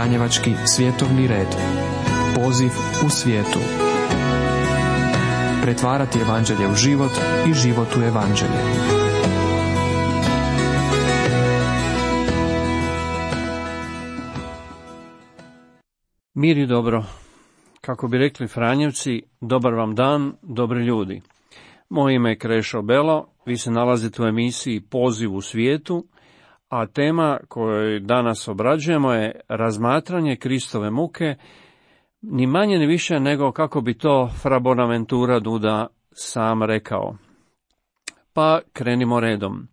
Franjevački svjetovni red. Poziv u svijetu. Pretvarati evanđelje u život i život u evanđelje. Mir i dobro. Kako bi rekli Franjevci, dobar vam dan, dobri ljudi. Moje ime je Krešo Belo, vi se nalazite u emisiji Poziv u svijetu, a tema koju danas obrađujemo je razmatranje Kristove muke, ni manje ni više nego kako bi to Fra Bonaventura Duda sam rekao. Pa krenimo redom.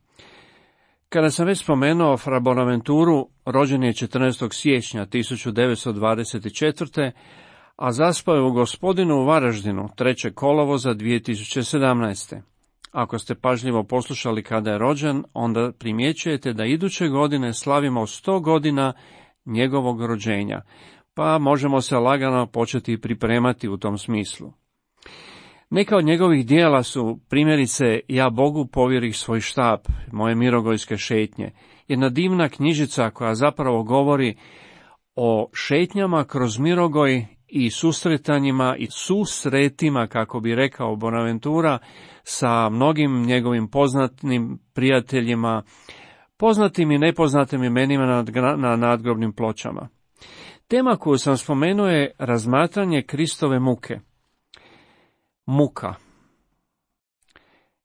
Kada sam već spomenuo Fra Bonaventuru, rođen je 14. siječnja 1924. a zaspao je u gospodinu u Varaždinu 3. kolovoza 2017. Ako ste pažljivo poslušali kada je rođen, onda primjećujete da iduće godine slavimo 100 godina njegovog rođenja, pa možemo se lagano početi pripremati u tom smislu. Neka od njegovih dijela su primjerice Ja Bogu povjerih svoj štab, moje mirogojske šetnje, jedna divna knjižica koja zapravo govori o šetnjama kroz Mirogoj i susretanjima i susretima, kako bi rekao Bonaventura, sa mnogim njegovim poznatim prijateljima, poznatim i nepoznatim imenima na nadgrobnim pločama. Tema koju sam spomenuo je razmatranje Kristove muke. Muka.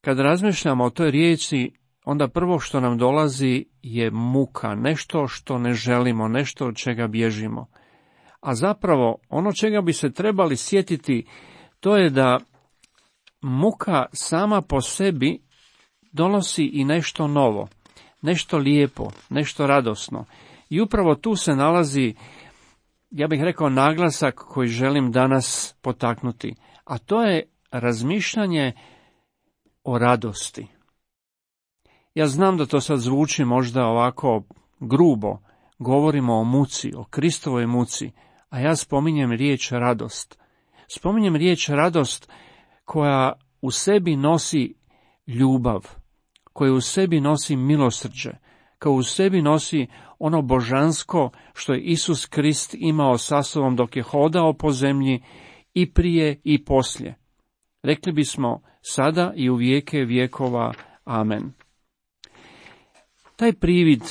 Kad razmišljamo o toj riječi, onda prvo što nam dolazi je muka, nešto što ne želimo, nešto od čega bježimo. A zapravo ono čega bi se trebali sjetiti to je da muka sama po sebi donosi i nešto novo, nešto lijepo, nešto radosno. I upravo tu se nalazi, ja bih rekao, naglasak koji želim danas potaknuti, a to je razmišljanje o radosti. Ja znam da to sad zvuči možda ovako grubo, govorimo o muci, o Kristovoj muci, a ja spominjem riječ radost. Spominjem riječ radost koja u sebi nosi ljubav, koja u sebi nosi milosrđe, koja u sebi nosi ono božansko što je Isus Krist imao sa sobom dok je hodao po zemlji i prije i poslije. Rekli bismo sada i u vijeke vijekova. Amen. Taj privid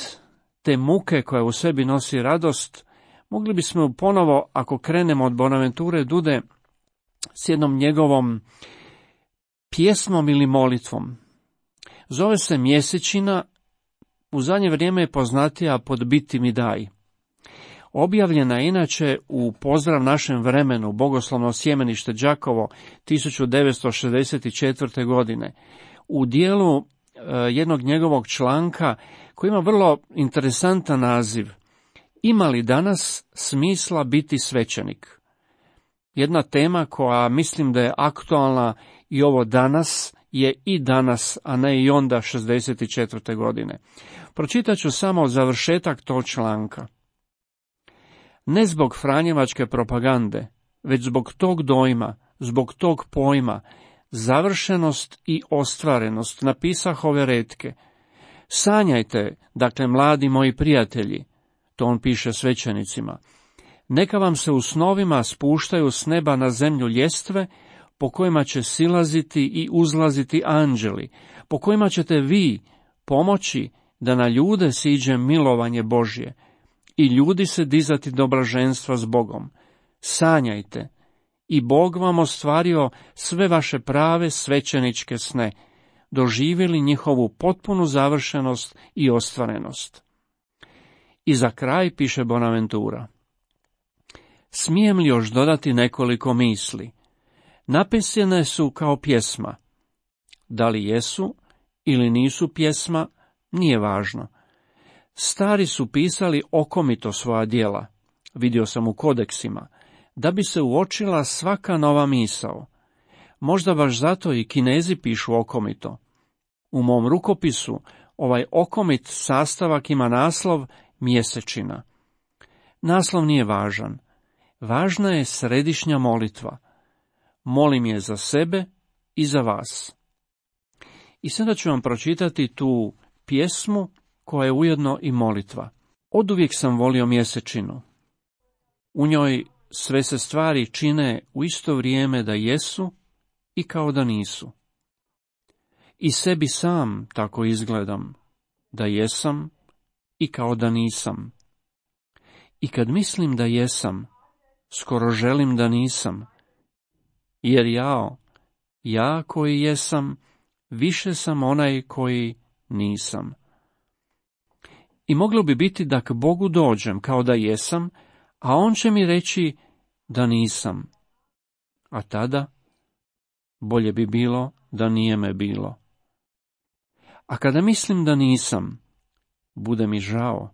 te muke koja u sebi nosi radost, mogli bismo ponovo, ako krenemo od Bonaventure Dude, s jednom njegovom pjesmom ili molitvom. Zove se Mjesečina, u zadnje vrijeme je poznatija pod Biti mi daj. Objavljena je inače u Pozdrav našem vremenu, Bogoslovno sjemenište Đakovo 1964. godine. U dijelu e, jednog njegovog članka koji ima vrlo interesantan naziv. Ima li danas smisla biti svećenik? Jedna tema koja mislim da je aktualna i ovo danas je i danas, a ne i onda 64. godine. Pročitat ću samo završetak tog članka. Ne zbog Franjevačke propagande, već zbog tog dojma, zbog tog pojma, završenost i ostvarenost napisah ove redke. Sanjajte, dakle, mladi moji prijatelji, to on piše svećenicima, neka vam se u snovima spuštaju s neba na zemlju ljestve, po kojima će silaziti i uzlaziti anđeli, po kojima ćete vi pomoći da na ljude siđe milovanje Božje i ljudi se dizati do blaženstva s Bogom. Sanjajte i Bog vam ostvario sve vaše prave svećeničke sne, doživjeli njihovu potpunu završenost i ostvarenost. I za kraj piše Bonaventura. Smijem li još dodati nekoliko misli? Napisane su kao pjesma. Da li jesu ili nisu pjesma, nije važno. Stari su pisali okomito svoja djela, vidio sam u kodeksima, da bi se uočila svaka nova misao. Možda baš zato i kinezi pišu okomito. U mom rukopisu ovaj okomit sastavak ima naslov mjesečina. Naslov nije važan. Važna je središnja molitva. Molim je za sebe i za vas. I sada ću vam pročitati tu pjesmu koja je ujedno i molitva. Oduvijek sam volio mjesečinu. U njoj sve se stvari čine u isto vrijeme da jesu i kao da nisu. I sebi sam tako izgledam, da jesam i kao da nisam. I kad mislim da jesam, skoro želim da nisam, jer ja, ja koji jesam, više sam onaj koji nisam. I moglo bi biti da k Bogu dođem kao da jesam, a on će mi reći da nisam. A tada bolje bi bilo da nije me bilo. A kada mislim da nisam, bude mi žao,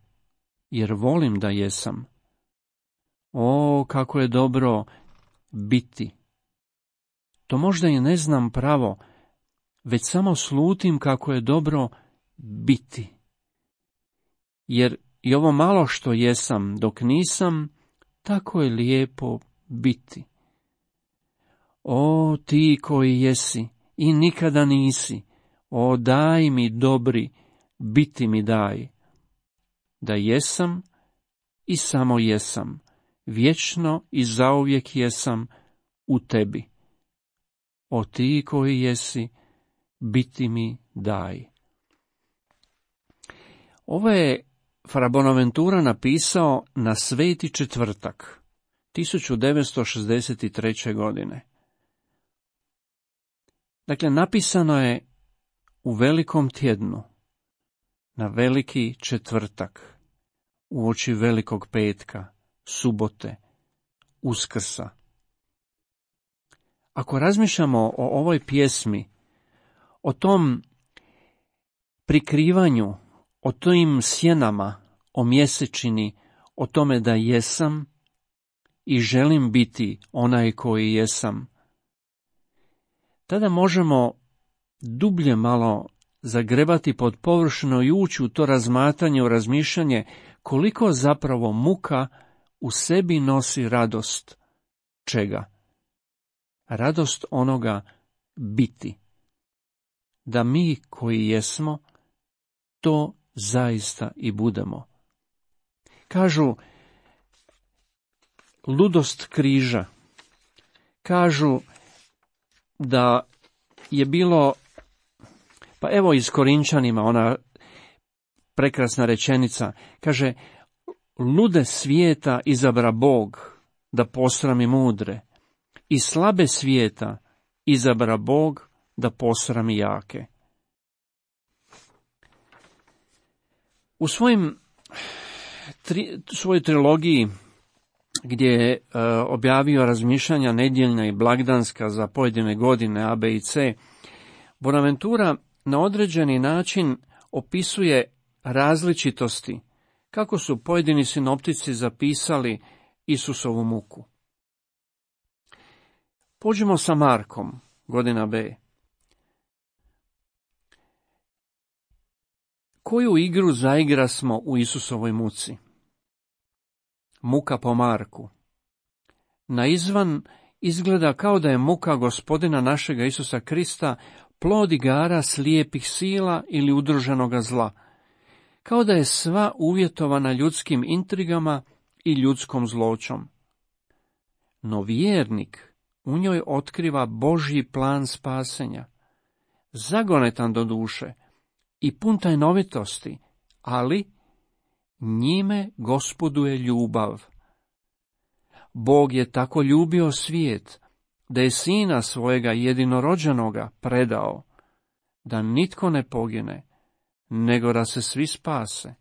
jer volim da jesam. O, kako je dobro biti. To možda i ne znam pravo, već samo slutim kako je dobro biti. Jer i ovo malo što jesam dok nisam, tako je lijepo biti. O ti koji jesi i nikada nisi, o daj mi dobri, biti mi daj. Da jesam i samo jesam, vječno i zauvijek jesam u tebi. O ti koji jesi, biti mi daj. Ovo je Frabonaventura napisao na sveti četvrtak, 1963. godine. Dakle, napisano je u velikom tjednu, na veliki četvrtak, u oči velikog petka, subote, uskrsa. Ako razmišljamo o ovoj pjesmi, o tom prikrivanju, o tim sjenama, o mjesečini, o tome da jesam i želim biti onaj koji jesam, tada možemo dublje malo zagrebati pod površno i ući u to razmatanje, u razmišljanje koliko zapravo muka u sebi nosi radost čega? Radost onoga biti. Da mi koji jesmo, to zaista i budemo. Kažu ludost križa. Kažu da je bilo, pa evo iz Korinčanima, ona prekrasna rečenica, kaže, lude svijeta izabra Bog da posrami mudre, i slabe svijeta izabra Bog da posrami jake. U svojim tri, svojoj trilogiji gdje je e, objavio razmišljanja nedjeljna i blagdanska za pojedine godine A, B i C, Bonaventura na određeni način opisuje različitosti kako su pojedini sinoptici zapisali Isusovu muku. Pođemo sa Markom, godina B. Koju igru zaigra smo u Isusovoj muci? Muka po Marku. Na izvan izgleda kao da je muka gospodina našega Isusa Krista plod igara slijepih sila ili udruženoga zla, kao da je sva uvjetovana ljudskim intrigama i ljudskom zločom. No vjernik u njoj otkriva Božji plan spasenja, zagonetan do duše i pun tajnovitosti, ali njime gospoduje ljubav. Bog je tako ljubio svijet, da je sina svojega jedinorođenoga predao, da nitko ne pogine, nego da se svi spase.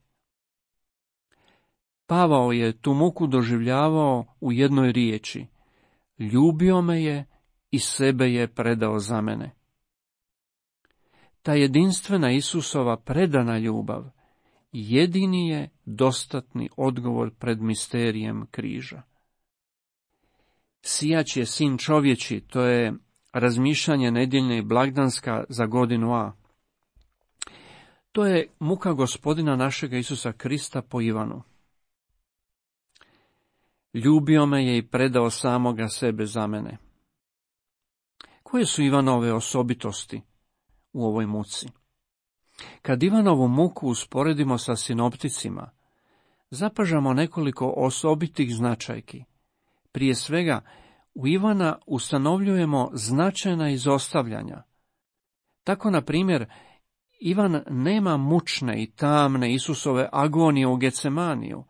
Pavao je tu muku doživljavao u jednoj riječi. Ljubio me je i sebe je predao za mene. Ta jedinstvena Isusova predana ljubav jedini je dostatni odgovor pred misterijem križa. Sijać je sin čovječi, to je razmišljanje nedjeljne i blagdanska za godinu A. To je muka gospodina našega Isusa Krista po Ivanu. Ljubio me je i predao samoga sebe za mene. Koje su Ivanove osobitosti u ovoj muci? Kad Ivanovu muku usporedimo sa sinopticima, zapažamo nekoliko osobitih značajki. Prije svega, u Ivana ustanovljujemo značajna izostavljanja. Tako, na primjer, Ivan nema mučne i tamne Isusove agonije u Gecemaniju.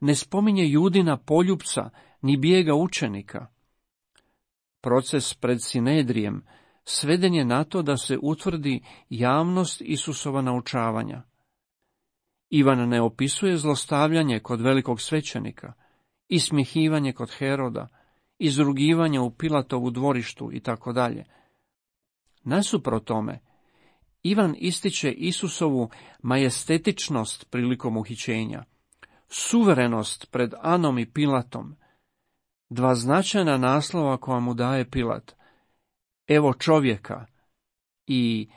Ne spominje judina poljupca, ni bijega učenika. Proces pred Sinedrijem sveden je na to da se utvrdi javnost Isusova naučavanja. Ivan ne opisuje zlostavljanje kod velikog svećenika, ismihivanje kod Heroda, izrugivanje u Pilatovu dvorištu i tako dalje. Nasuprot tome, Ivan ističe Isusovu majestetičnost prilikom uhićenja, suverenost pred Anom i Pilatom, dva značajna naslova koja mu daje Pilat, evo čovjeka i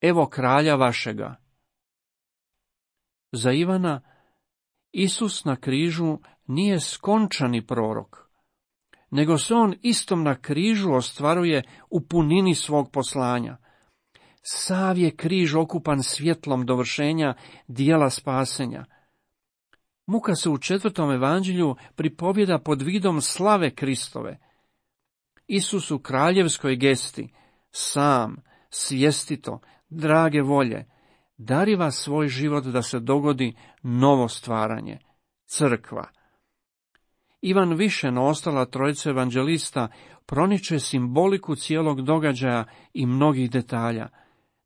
evo kralja vašega. Za Ivana Isus na križu nije skončani prorok, nego se on istom na križu ostvaruje u punini svog poslanja. Sav je križ okupan svjetlom dovršenja dijela spasenja. Muka se u četvrtom evanđelju pripovjeda pod vidom slave Kristove. Isus u kraljevskoj gesti, sam, svjestito, drage volje, dariva svoj život da se dogodi novo stvaranje, crkva. Ivan više na ostala trojica evanđelista proniče simboliku cijelog događaja i mnogih detalja,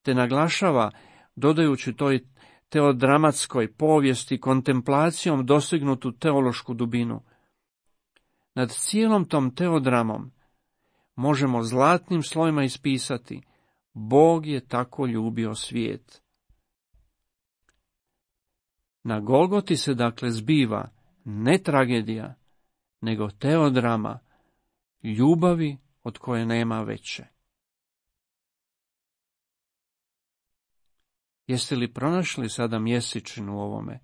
te naglašava, dodajući toj teodramatskoj povijesti kontemplacijom dostignutu teološku dubinu. Nad cijelom tom teodramom možemo zlatnim slojima ispisati Bog je tako ljubio svijet. Na Golgoti se dakle zbiva ne tragedija, nego teodrama, ljubavi od koje nema veće. Jeste li pronašli sada mjesečinu u ovome?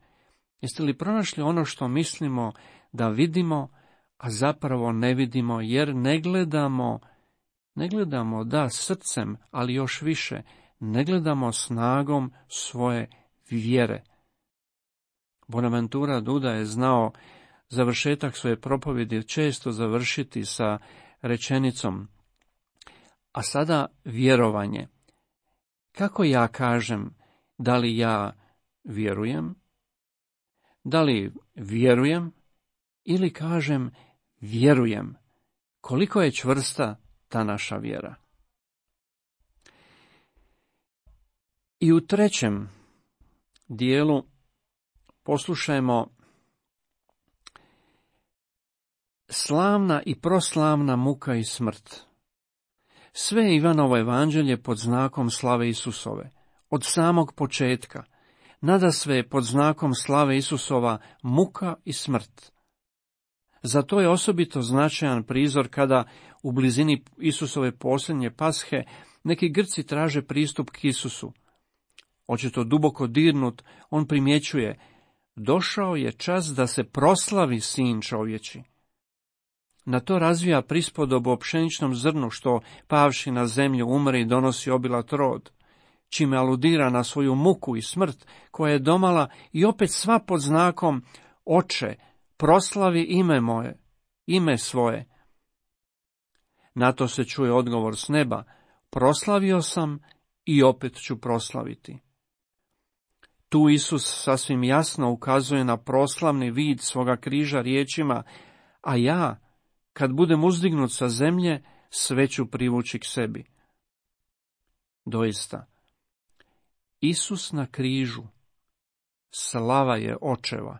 Jeste li pronašli ono što mislimo da vidimo, a zapravo ne vidimo, jer ne gledamo, ne gledamo da srcem, ali još više, ne gledamo snagom svoje vjere. Bonaventura Duda je znao završetak svoje propovjedi često završiti sa rečenicom a sada vjerovanje. Kako ja kažem, da li ja vjerujem? Da li vjerujem ili kažem vjerujem? Koliko je čvrsta ta naša vjera? I u trećem dijelu poslušajmo slavna i proslavna muka i smrt. Sve Ivanovo evanđelje pod znakom slave Isusove, od samog početka, nada sve pod znakom slave Isusova muka i smrt. Zato je osobito značajan prizor kada u blizini Isusove posljednje pashe neki Grci traže pristup k Isusu. Očito duboko dirnut, on primjećuje, došao je čas da se proslavi sin čovječi. Na to razvija prispodobu o pšeničnom zrnu što, pavši na zemlju, umre i donosi obilat rod, čime aludira na svoju muku i smrt koja je domala i opet sva pod znakom oče, proslavi ime moje, ime svoje. Na to se čuje odgovor s neba, proslavio sam i opet ću proslaviti. Tu Isus sasvim jasno ukazuje na proslavni vid svoga križa riječima, a ja, kad budem uzdignut sa zemlje, sve ću privući k sebi. Doista, Isus na križu, slava je očeva.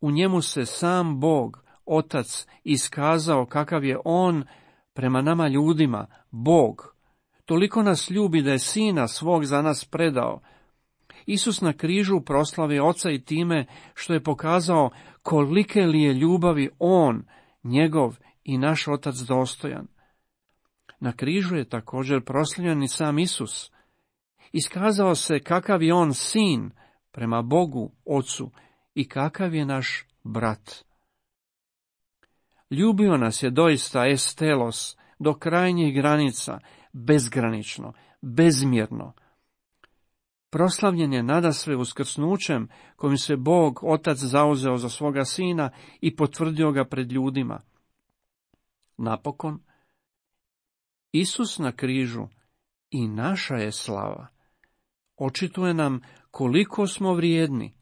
U njemu se sam Bog, Otac, iskazao kakav je On prema nama ljudima, Bog. Toliko nas ljubi da je Sina svog za nas predao. Isus na križu proslavi Oca i time što je pokazao kolike li je ljubavi On, njegov i naš otac dostojan. Na križu je također proslavljen i sam Isus. Iskazao se kakav je on sin prema Bogu, ocu, i kakav je naš brat. Ljubio nas je doista estelos do krajnjih granica, bezgranično, bezmjerno. Proslavljen je nadasve uskrsnućem kojim se Bog, Otac, zauzeo za svoga sina i potvrdio ga pred ljudima. Napokon, Isus na križu i naša je slava. Očituje nam koliko smo vrijedni.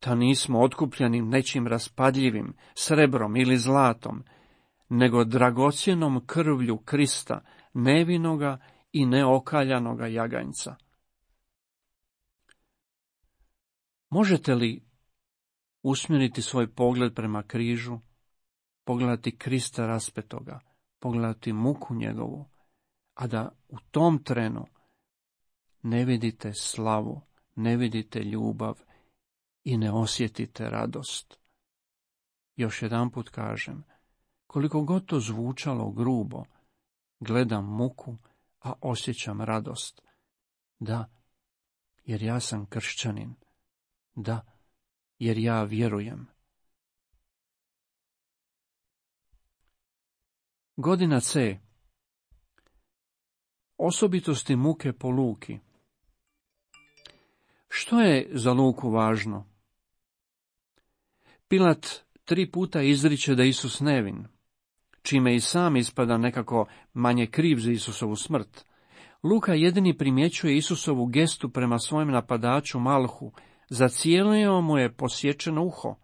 Ta nismo otkupljeni nečim raspadljivim, srebrom ili zlatom, nego dragocjenom krvlju Krista, nevinoga i neokaljanoga jaganjca. Možete li usmjeriti svoj pogled prema križu, pogledati Krista raspetoga, pogledati muku njegovu, a da u tom trenu ne vidite slavu, ne vidite ljubav i ne osjetite radost. Još jedan put kažem, koliko god to zvučalo grubo, gledam muku, a osjećam radost. Da, jer ja sam kršćanin. Da, jer ja vjerujem. Godina C. Osobitosti muke po luki. Što je za luku važno? Pilat tri puta izriče da Isus nevin, čime i sam ispada nekako manje kriv za Isusovu smrt. Luka jedini primjećuje Isusovu gestu prema svojem napadaču Malhu, zacijelio mu je posječeno uho.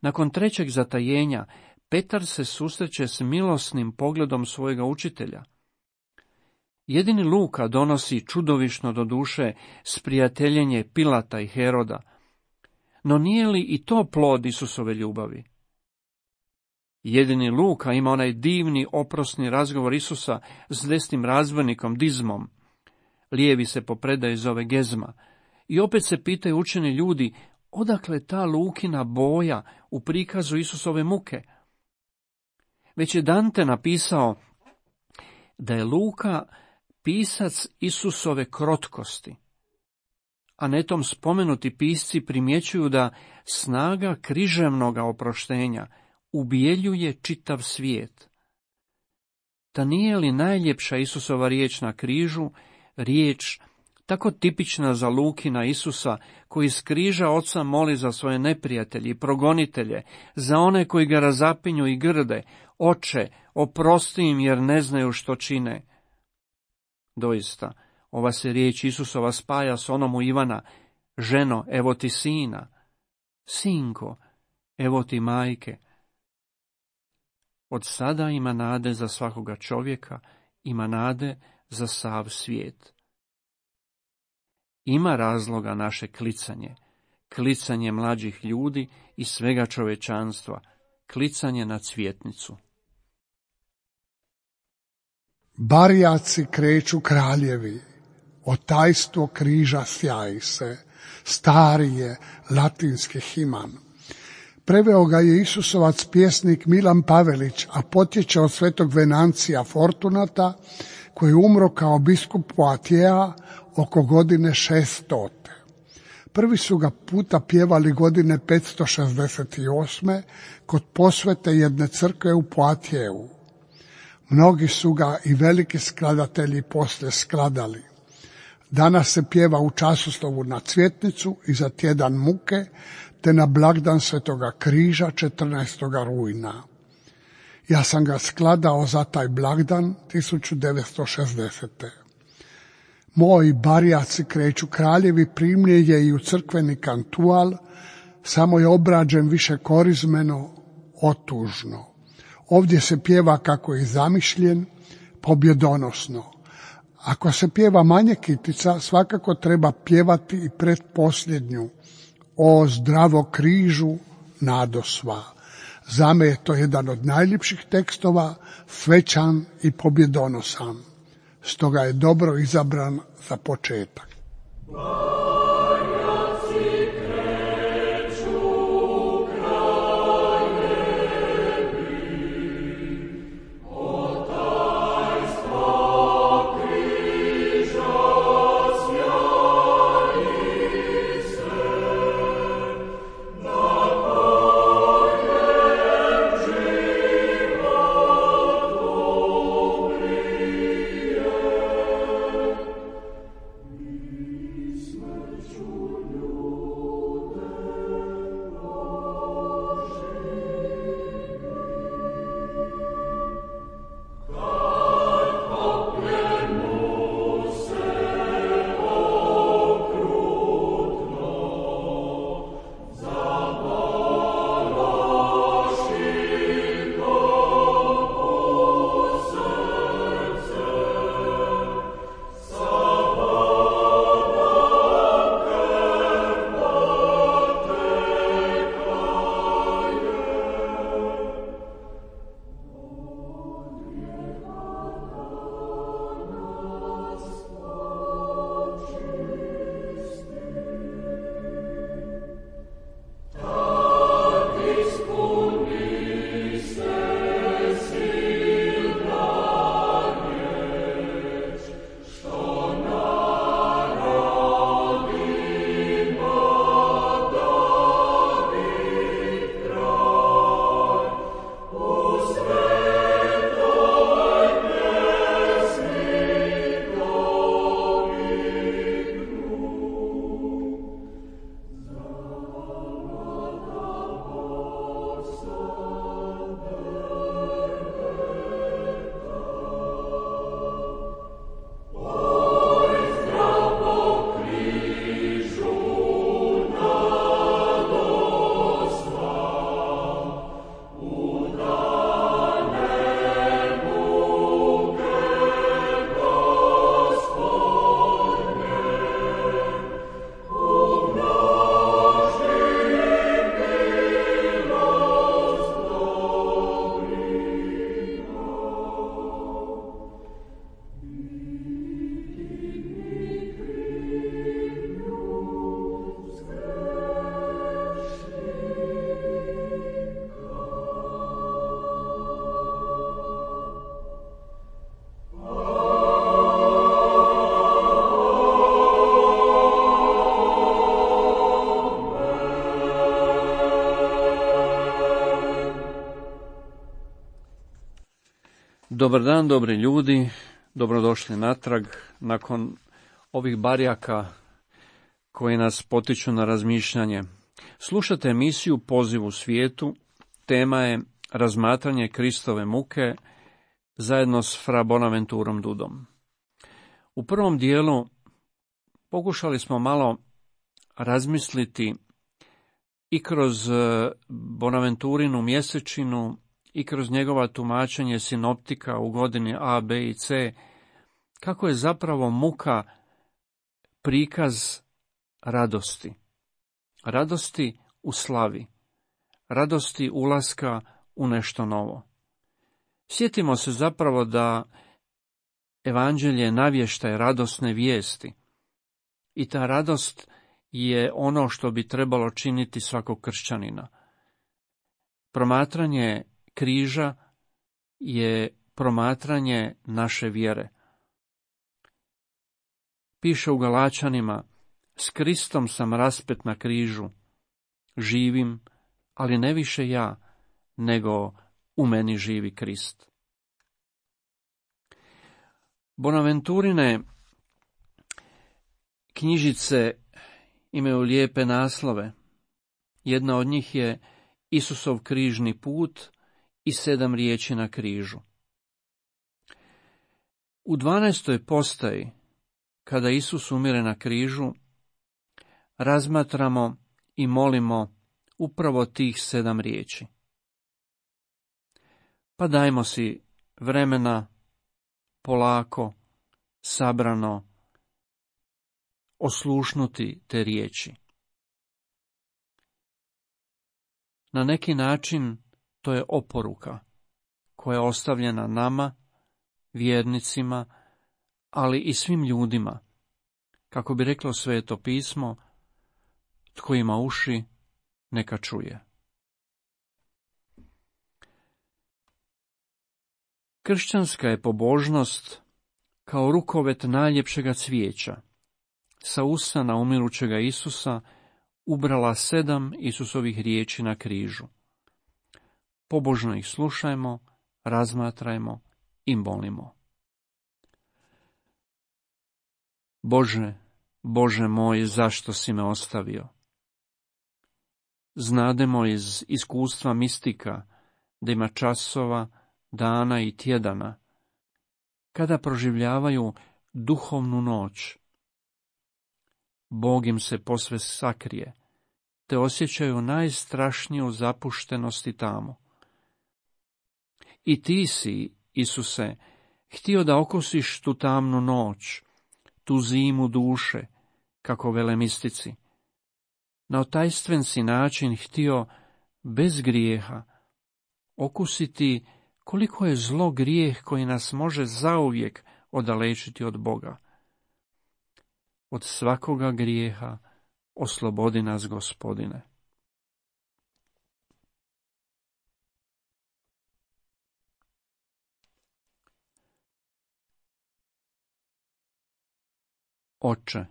Nakon trećeg zatajenja, Petar se susreće s milosnim pogledom svojega učitelja. Jedini Luka donosi čudovišno do duše sprijateljenje Pilata i Heroda, no nije li i to plod Isusove ljubavi? Jedini Luka ima onaj divni oprosni razgovor Isusa s desnim razvojnikom Dizmom. Lijevi se po predaju zove Gezma. I opet se pitaju učeni ljudi, odakle ta Lukina boja u prikazu Isusove muke? Već je Dante napisao da je Luka pisac Isusove krotkosti. A netom spomenuti pisci primjećuju da snaga križevnoga oproštenja ubjeljuje čitav svijet. Ta nije li najljepša Isusova riječ na križu, riječ tako tipična za Lukina Isusa, koji s križa oca moli za svoje neprijatelje i progonitelje, za one koji ga razapinju i grde, oče, oprosti im jer ne znaju što čine. Doista, ova se riječ Isusova spaja s onom u Ivana, ženo, evo ti sina, sinko, evo ti majke. Od sada ima nade za svakoga čovjeka, ima nade za sav svijet. Ima razloga naše klicanje, klicanje mlađih ljudi i svega čovečanstva, klicanje na cvjetnicu. Barjaci kreću kraljevi, o tajstvo križa sjaji se, stari je latinski himan. Preveo ga je Isusovac pjesnik Milan Pavelić, a potječe od svetog Venancija Fortunata, koji je umro kao biskup Poatijea oko godine 600. Prvi su ga puta pjevali godine 568. kod posvete jedne crkve u Poatijevu. Mnogi su ga i veliki skladatelji poslije skladali. Danas se pjeva u časoslovu na Cvjetnicu i za tjedan muke, te na blagdan Svetoga križa 14. rujna. Ja sam ga skladao za taj blagdan 1960. Moji barjaci kreću kraljevi primlje je i u crkveni kantual, samo je obrađen više korizmeno, otužno. Ovdje se pjeva kako je zamišljen, pobjedonosno. Ako se pjeva manje kitica, svakako treba pjevati i predposljednju. O zdravo križu, nadosva. Za me je to jedan od najljepših tekstova, svećan i pobjedonosan. Stoga je dobro izabran za početak. Dobar dan, dobri ljudi, dobrodošli natrag nakon ovih barjaka koji nas potiču na razmišljanje. Slušate emisiju Poziv u svijetu, tema je razmatranje Kristove muke zajedno s Fra Bonaventurom Dudom. U prvom dijelu pokušali smo malo razmisliti i kroz Bonaventurinu mjesečinu i kroz njegova tumačenje sinoptika u godini A, B i C, kako je zapravo muka prikaz radosti. Radosti u slavi. Radosti ulaska u nešto novo. Sjetimo se zapravo da evanđelje navještaj radosne vijesti. I ta radost je ono što bi trebalo činiti svakog kršćanina. Promatranje križa je promatranje naše vjere. Piše u Galačanima, s Kristom sam raspet na križu, živim, ali ne više ja, nego u meni živi Krist. Bonaventurine knjižice imaju lijepe naslove. Jedna od njih je Isusov križni put, i sedam riječi na križu. U dvanaestoj postaji, kada Isus umire na križu, razmatramo i molimo upravo tih sedam riječi. Pa dajmo si vremena, polako, sabrano, oslušnuti te riječi. Na neki način to je oporuka koja je ostavljena nama, vjernicima, ali i svim ljudima. Kako bi reklo sveto pismo, tko ima uši, neka čuje. Kršćanska je pobožnost kao rukovet najljepšega cvijeća. Sa usana umirućega Isusa ubrala sedam Isusovih riječi na križu pobožno ih slušajmo, razmatrajmo i molimo. Bože, Bože moj, zašto si me ostavio? Znademo iz iskustva mistika da ima časova, dana i tjedana, kada proživljavaju duhovnu noć. Bog im se posve sakrije, te osjećaju najstrašniju zapuštenost i tamo. I ti si, Isuse, htio da okusiš tu tamnu noć, tu zimu duše, kako vele mistici. Na otajstven si način htio, bez grijeha, okusiti koliko je zlo grijeh koji nas može zauvijek odalečiti od Boga. Od svakoga grijeha oslobodi nas, gospodine. Oče,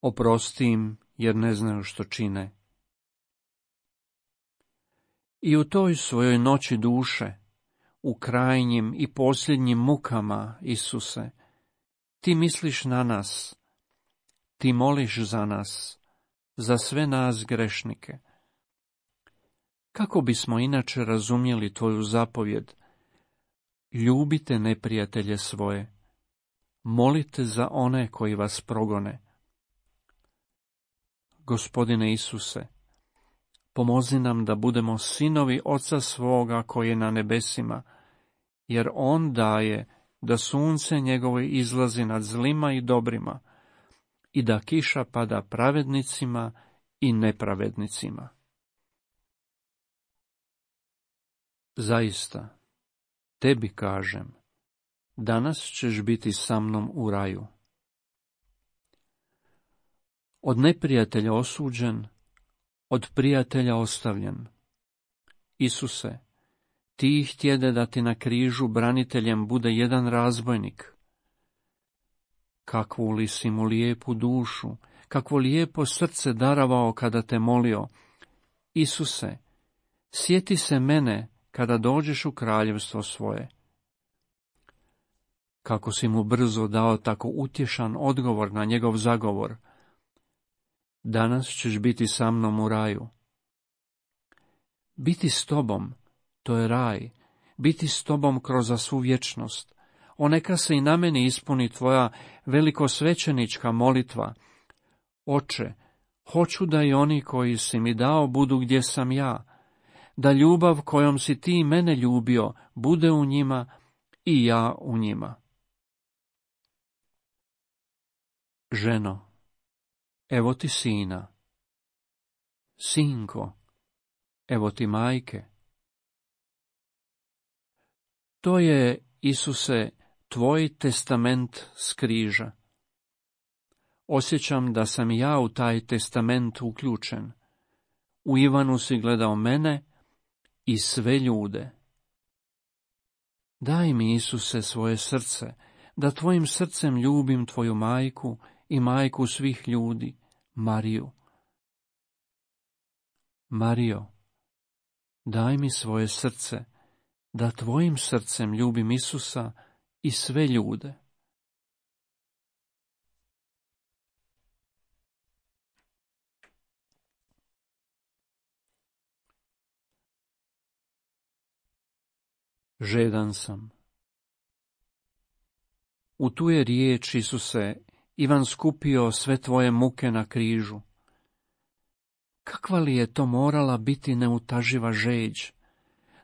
oprosti im jer ne znaju što čine. I u toj svojoj noći duše, u krajnjim i posljednjim mukama, Isuse, ti misliš na nas, ti moliš za nas, za sve nas grešnike. Kako bismo inače razumjeli tvoju zapovjed? Ljubite neprijatelje svoje, molite za one koji vas progone. Gospodine Isuse, pomozi nam da budemo sinovi Oca svoga koji je na nebesima, jer On daje da sunce njegovo izlazi nad zlima i dobrima i da kiša pada pravednicima i nepravednicima. Zaista, tebi kažem, danas ćeš biti sa mnom u raju. Od neprijatelja osuđen, od prijatelja ostavljen. Isuse, ti htjede da ti na križu braniteljem bude jedan razbojnik. Kakvu li si mu lijepu dušu, kakvo lijepo srce daravao kada te molio. Isuse, sjeti se mene kada dođeš u kraljevstvo svoje. Kako si mu brzo dao tako utješan odgovor na njegov zagovor. Danas ćeš biti sa mnom u raju. Biti s tobom, to je raj, biti s tobom kroz za svu vječnost. O neka se i na meni ispuni tvoja velikosvećenička molitva. Oče, hoću da i oni koji si mi dao budu gdje sam ja, da ljubav kojom si ti mene ljubio bude u njima i ja u njima. Ženo, evo ti sina. Sinko, evo ti majke. To je, Isuse, tvoj testament s križa. Osjećam da sam ja u taj testament uključen. U Ivanu si gledao mene i sve ljude. Daj mi, Isuse, svoje srce, da tvojim srcem ljubim tvoju majku i majku svih ljudi, Mariju. Mario, daj mi svoje srce, da tvojim srcem ljubim Isusa i sve ljude. Žedan sam. U tu je riječ, Isuse, Ivan skupio sve tvoje muke na križu. Kakva li je to morala biti neutaživa žeđ?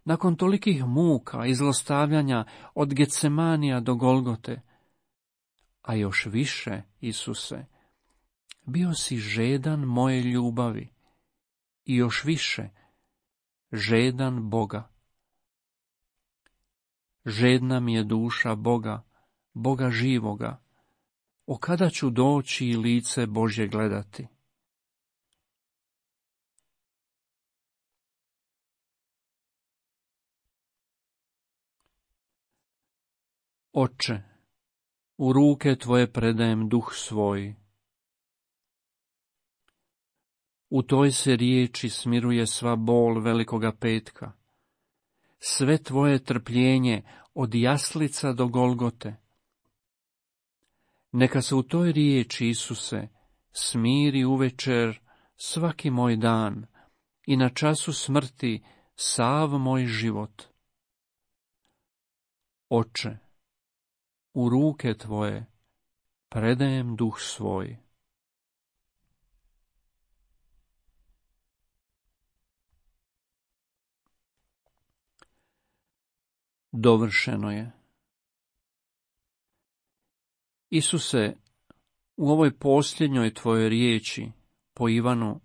Nakon tolikih muka i zlostavljanja od Getsemanija do Golgote, a još više, Isuse, bio si žedan moje ljubavi i još više, žedan Boga. Žedna mi je duša Boga, Boga živoga, o kada ću doći i lice Božje gledati. Oče, u ruke Tvoje predajem duh svoj. U toj se riječi smiruje sva bol velikoga petka, sve Tvoje trpljenje od jaslica do Golgote. Neka se u toj riječi, Isuse, smiri uvečer svaki moj dan i na času smrti sav moj život. Oče, u ruke Tvoje predajem duh svoj. Dovršeno je. Isuse, u ovoj posljednjoj Tvojoj riječi, po Ivanu,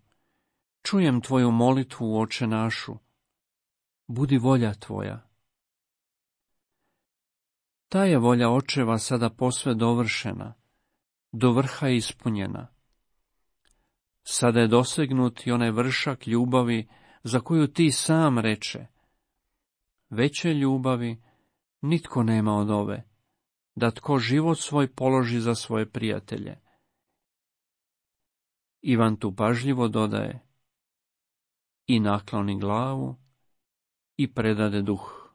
čujem Tvoju molitvu u oče našu. Budi volja Tvoja. Ta je volja očeva sada posve dovršena, do vrha ispunjena. Sada je dosegnut i onaj vršak ljubavi za koju ti sam reče. Veće ljubavi nitko nema od ove, da tko život svoj položi za svoje prijatelje. Ivan tu pažljivo dodaje i nakloni glavu i predade duh.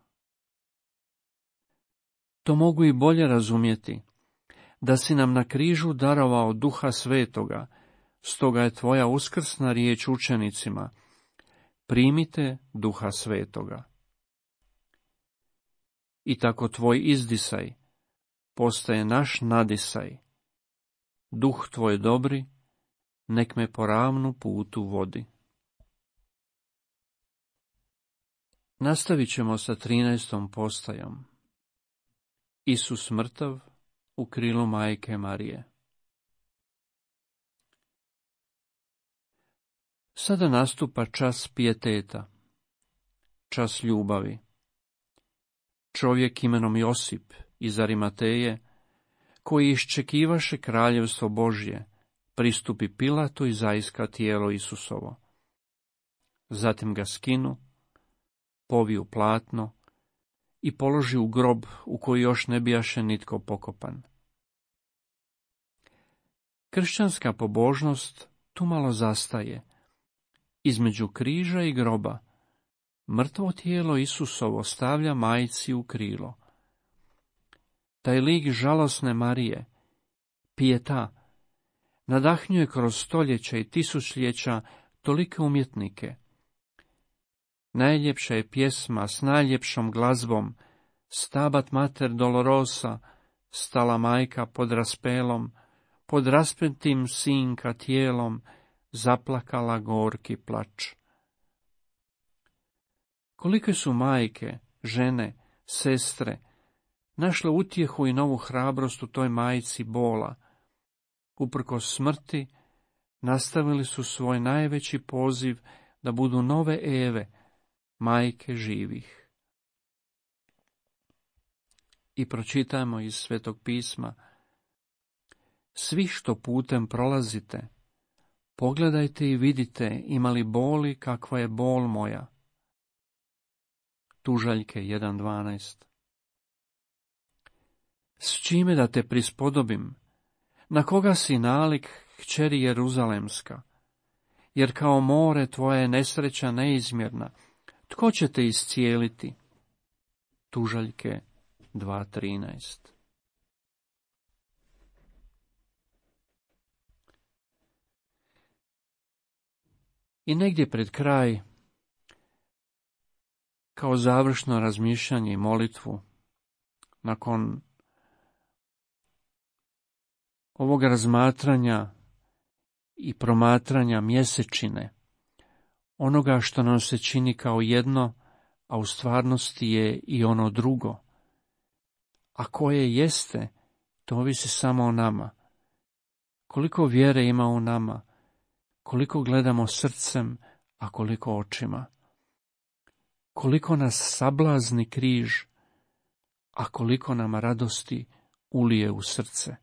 To mogu i bolje razumjeti, da si nam na križu darovao duha svetoga, stoga je tvoja uskrsna riječ učenicima, primite duha svetoga. I tako tvoj izdisaj postaje naš nadisaj. Duh tvoj dobri, nek me po ravnu putu vodi. Nastavit ćemo sa 13. postajom. Isus mrtav u krilu majke Marije. Sada nastupa čas pijeteta, čas ljubavi. Čovjek imenom Josip iz Arimateje, koji iščekivaše kraljevstvo Božje, pristupi Pilatu i zaiska tijelo Isusovo. Zatim ga skinu, poviju platno i položi u grob u koji još ne bijaše nitko pokopan. Kršćanska pobožnost tu malo zastaje. Između križa i groba mrtvo tijelo Isusovo stavlja majci u krilo. Taj lik žalosne Marije, pijeta, nadahnjuje kroz stoljeća i tisućljeća tolike umjetnike. Najljepša je pjesma s najljepšom glazbom, stabat mater dolorosa, stala majka pod raspelom, pod raspetim sinka tijelom, zaplakala gorki plač. Kolike su majke, žene, sestre, našle utjehu i novu hrabrost u toj majici bola. Uprko smrti, nastavili su svoj najveći poziv da budu nove Eve, majke živih. I pročitajmo iz Svetog pisma, svi što putem prolazite, pogledajte i vidite imali boli kakva je bol moja. Tužaljke 1.12 S čime da te prispodobim? Na koga si nalik, kćeri Jeruzalemska? Jer kao more tvoja je nesreća neizmjerna. Tko će te iscijeliti? Tužaljke 2.13 I negdje pred kraj, kao završno razmišljanje i molitvu, nakon ovog razmatranja i promatranja mjesečine, onoga što nam se čini kao jedno, a u stvarnosti je i ono drugo. A koje jeste, to ovisi samo o nama. Koliko vjere ima u nama, koliko gledamo srcem, a koliko očima. Koliko nas sablazni križ, a koliko nam radosti ulije u srce.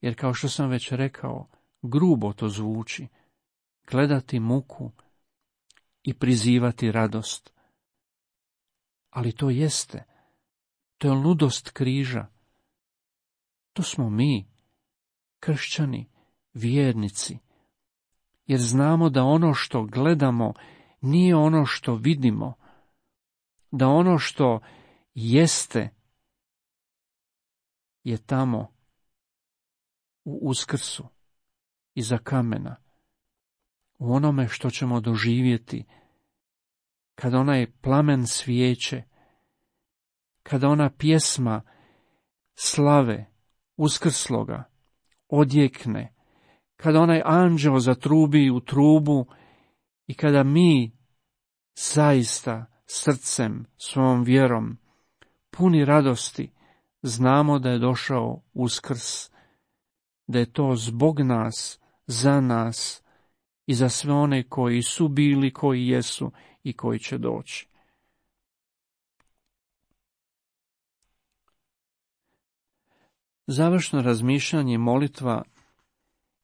Jer kao što sam već rekao, grubo to zvuči, gledati muku i prizivati radost. Ali to jeste, to je ludost križa. To smo mi, kršćani, vjernici, jer znamo da ono što gledamo nije ono što vidimo, da ono što jeste je tamo u uskrsu, iza kamena, u onome što ćemo doživjeti, kada onaj plamen svijeće, kada ona pjesma slave uskrsloga odjekne, kada onaj anđeo zatrubi u trubu i kada mi zaista srcem, svom vjerom, puni radosti, znamo da je došao uskrs, da je to zbog nas, za nas i za sve one koji su bili, koji jesu i koji će doći. Završno razmišljanje molitva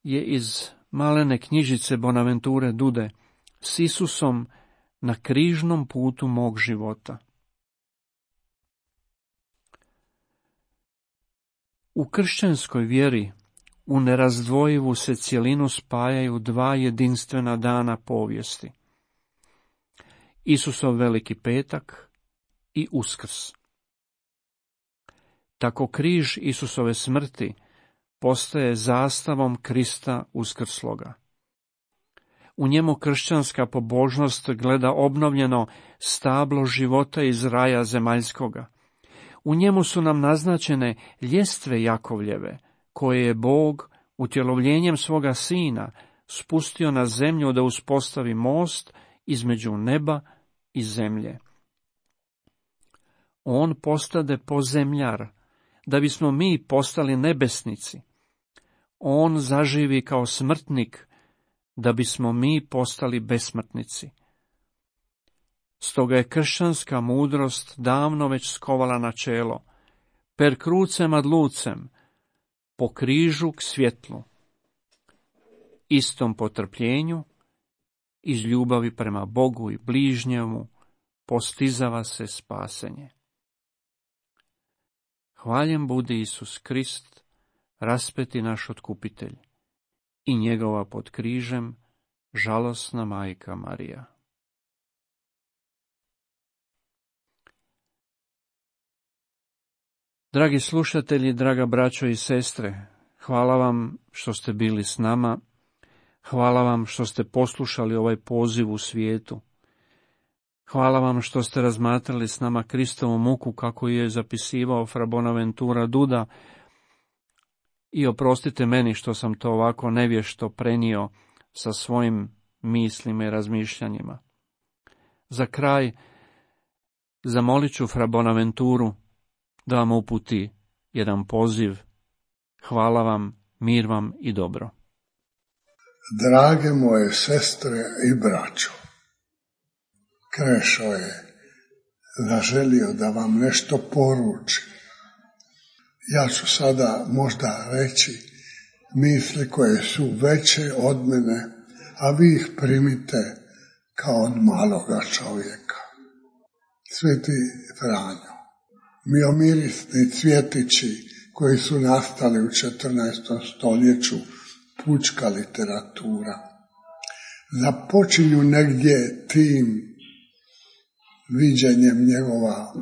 je iz malene knjižice Bonaventure Dude s Isusom na križnom putu mog života. U kršćanskoj vjeri u nerazdvojivu se cjelinu spajaju dva jedinstvena dana povijesti. Isusov veliki petak i uskrs. Tako križ Isusove smrti postaje zastavom Krista uskrsloga. U njemu kršćanska pobožnost gleda obnovljeno stablo života iz raja zemaljskoga. U njemu su nam naznačene ljestve Jakovljeve, koje je Bog utjelovljenjem svoga sina spustio na zemlju da uspostavi most između neba i zemlje. On postade pozemljar, da bismo mi postali nebesnici. On zaživi kao smrtnik, da bismo mi postali besmrtnici. Stoga je kršćanska mudrost davno već skovala načelo, per krucem ad lucem, po križu k svjetlu, istom potrpljenju, iz ljubavi prema Bogu i bližnjemu, postizava se spasenje. Hvaljen budi Isus Krist, raspeti naš otkupitelj i njegova pod križem žalosna majka Marija. Dragi slušatelji, draga braćo i sestre, hvala vam što ste bili s nama, hvala vam što ste poslušali ovaj poziv u svijetu. Hvala vam što ste razmatrali s nama Kristovu muku kako je zapisivao Fra Bonaventura Duda i oprostite meni što sam to ovako nevješto prenio sa svojim mislima i razmišljanjima. Za kraj zamolit ću Fra Bonaventuru da vam uputi jedan poziv. Hvala vam, mir vam i dobro. Drage moje sestre i braćo, Krešo je zaželio da vam nešto poruči. Ja ću sada možda reći misli koje su veće od mene, a vi ih primite kao od maloga čovjeka. Sveti Franjo, miomirisni cvjetići koji su nastali u 14. stoljeću, pučka literatura, započinju negdje tim viđenjem njegova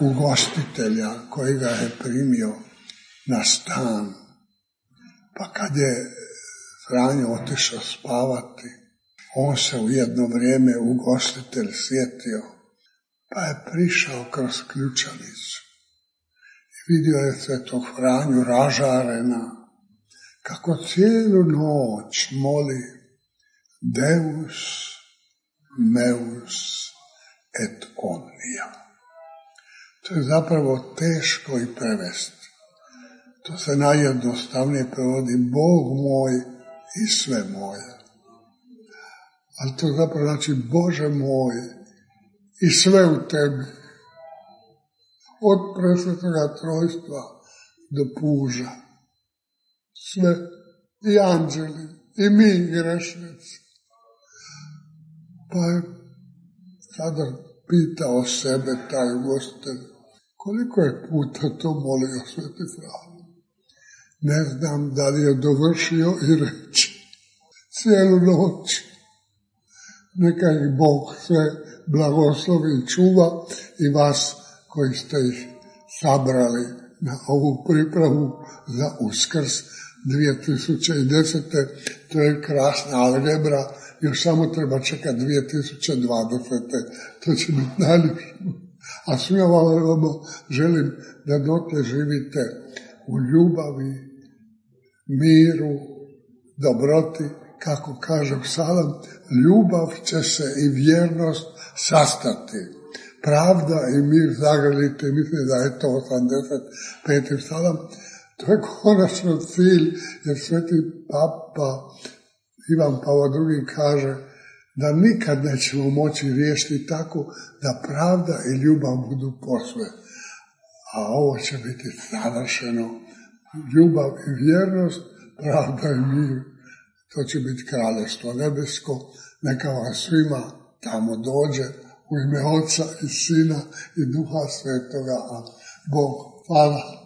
ugostitelja koji ga je primio na stan. Pa kad je Franjo otišao spavati, on se u jedno vrijeme ugostitelj sjetio, pa je prišao kroz ključanicu. I vidio je svetog Franju ražarena, kako cijelu noć moli Deus meus et omnia. To je zapravo teško i prevesti. To se najjednostavnije prevodi Bog moj i sve moje. Ali to zapravo znači Bože moj i sve u tebi. Od presvetoga trojstva do puža. Sve. I anđeli. I mi grešnici. Pa je sada pitao sebe taj ugostitelj, koliko je puta to molio Sveti Franjo. Ne znam da li je dovršio i reći cijelu noć. Neka ih Bog sve blagoslovi i čuva i vas koji ste ih sabrali na ovu pripravu za uskrs 2010. To je krasna algebra još samo treba čekati 2020. To će biti. A svima vama želim da dotle živite u ljubavi, miru, dobroti, kako kaže psalam, ljubav će se i vjernost sastati. Pravda i mir zagrlite, mislim da je to 85. psalam. To je konačno cilj, jer sveti papa Ivan Pavao II kaže da nikad nećemo moći riješiti tako da pravda i ljubav budu posve. A ovo će biti savršeno. Ljubav i vjernost, pravda i mir. To će biti kraljestvo nebesko. Neka vam svima tamo dođe u ime Oca i Sina i Duha Svetoga. A Bog, hvala.